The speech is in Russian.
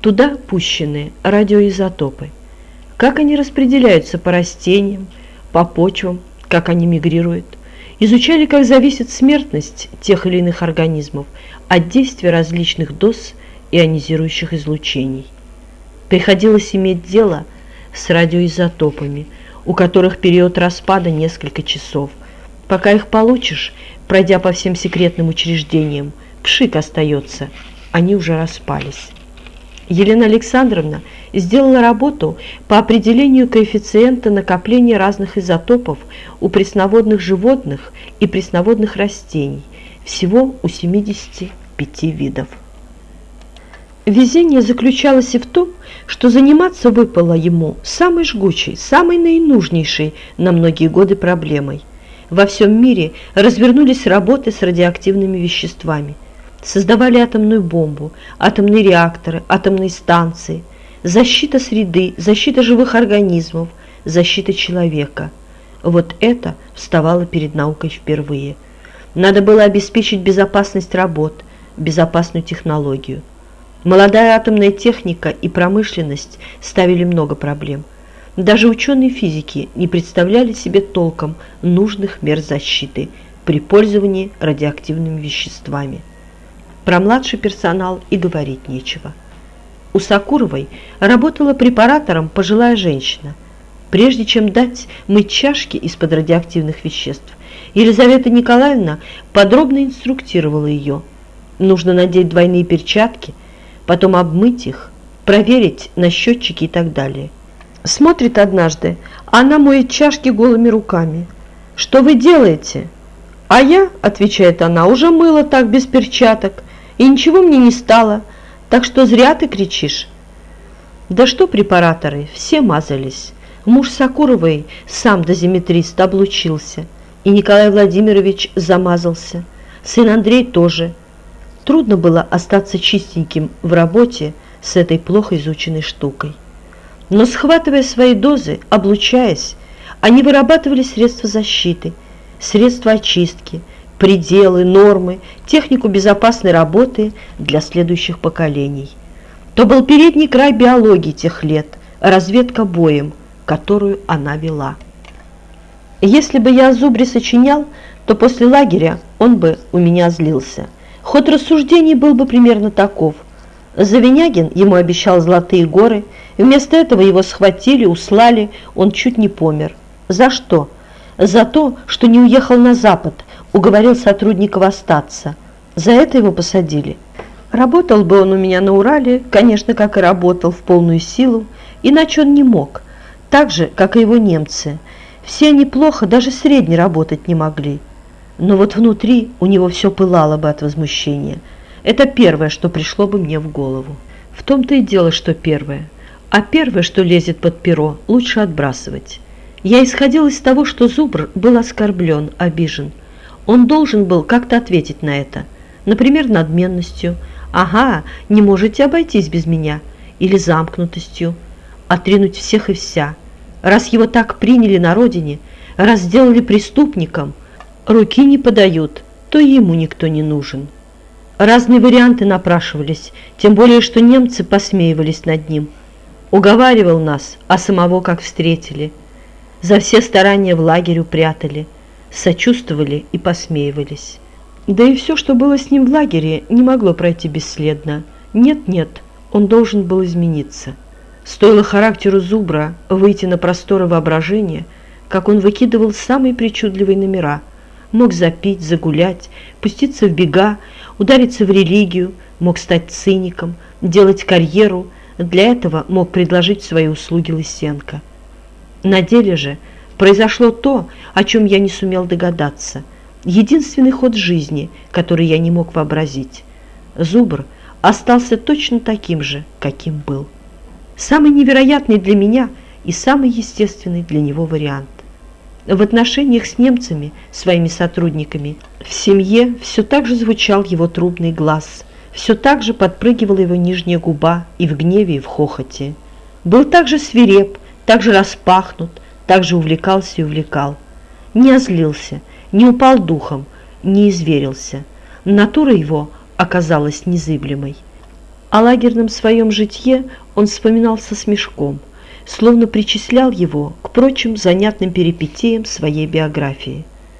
Туда пущены радиоизотопы. Как они распределяются по растениям, по почвам, как они мигрируют. Изучали, как зависит смертность тех или иных организмов от действия различных доз ионизирующих излучений. Приходилось иметь дело с радиоизотопами, у которых период распада несколько часов. Пока их получишь, пройдя по всем секретным учреждениям, пшик остается, они уже распались. Елена Александровна сделала работу по определению коэффициента накопления разных изотопов у пресноводных животных и пресноводных растений, всего у 75 видов. Везение заключалось и в том, что заниматься выпало ему самой жгучей, самой наинужнейшей на многие годы проблемой. Во всем мире развернулись работы с радиоактивными веществами. Создавали атомную бомбу, атомные реакторы, атомные станции, защита среды, защита живых организмов, защита человека. Вот это вставало перед наукой впервые. Надо было обеспечить безопасность работ, безопасную технологию. Молодая атомная техника и промышленность ставили много проблем. Даже ученые физики не представляли себе толком нужных мер защиты при пользовании радиоактивными веществами. Про младший персонал и говорить нечего. У Сакуровой работала препаратором пожилая женщина. Прежде чем дать мыть чашки из-под радиоактивных веществ, Елизавета Николаевна подробно инструктировала ее. Нужно надеть двойные перчатки – потом обмыть их, проверить на счетчики и так далее. Смотрит однажды, она моет чашки голыми руками. «Что вы делаете?» «А я», — отвечает она, — «уже мыла так без перчаток, и ничего мне не стало, так что зря ты кричишь». Да что препараторы, все мазались. Муж Сакуровой сам дозиметрист облучился, и Николай Владимирович замазался. Сын Андрей тоже. Трудно было остаться чистеньким в работе с этой плохо изученной штукой. Но схватывая свои дозы, облучаясь, они вырабатывали средства защиты, средства очистки, пределы, нормы, технику безопасной работы для следующих поколений. То был передний край биологии тех лет, разведка боем, которую она вела. Если бы я о Зубре сочинял, то после лагеря он бы у меня злился – Ход рассуждений был бы примерно таков. Завинягин ему обещал золотые горы, вместо этого его схватили, услали, он чуть не помер. За что? За то, что не уехал на Запад, уговорил сотрудников остаться. За это его посадили. Работал бы он у меня на Урале, конечно, как и работал в полную силу, иначе он не мог, так же, как и его немцы. Все они плохо, даже средне работать не могли но вот внутри у него все пылало бы от возмущения. Это первое, что пришло бы мне в голову. В том-то и дело, что первое. А первое, что лезет под перо, лучше отбрасывать. Я исходил из того, что Зубр был оскорблен, обижен. Он должен был как-то ответить на это. Например, надменностью. «Ага, не можете обойтись без меня». Или замкнутостью. Отринуть всех и вся. Раз его так приняли на родине, раз сделали преступником, руки не подают, то ему никто не нужен. Разные варианты напрашивались, тем более, что немцы посмеивались над ним. Уговаривал нас, а самого как встретили. За все старания в лагерь упрятали, сочувствовали и посмеивались. Да и все, что было с ним в лагере, не могло пройти бесследно. Нет-нет, он должен был измениться. Стоило характеру Зубра выйти на просторы воображения, как он выкидывал самые причудливые номера – мог запить, загулять, пуститься в бега, удариться в религию, мог стать циником, делать карьеру, для этого мог предложить свои услуги Лысенко. На деле же произошло то, о чем я не сумел догадаться. Единственный ход жизни, который я не мог вообразить. Зубр остался точно таким же, каким был. Самый невероятный для меня и самый естественный для него вариант в отношениях с немцами, своими сотрудниками. В семье все так же звучал его трубный глаз, все так же подпрыгивала его нижняя губа и в гневе, и в хохоте. Был также свиреп, так же распахнут, так же увлекался и увлекал. Не озлился, не упал духом, не изверился. Натура его оказалась незыблемой. О лагерном своем житье он вспоминал со смешком, словно причислял его к прочим занятным перипетиям своей биографии –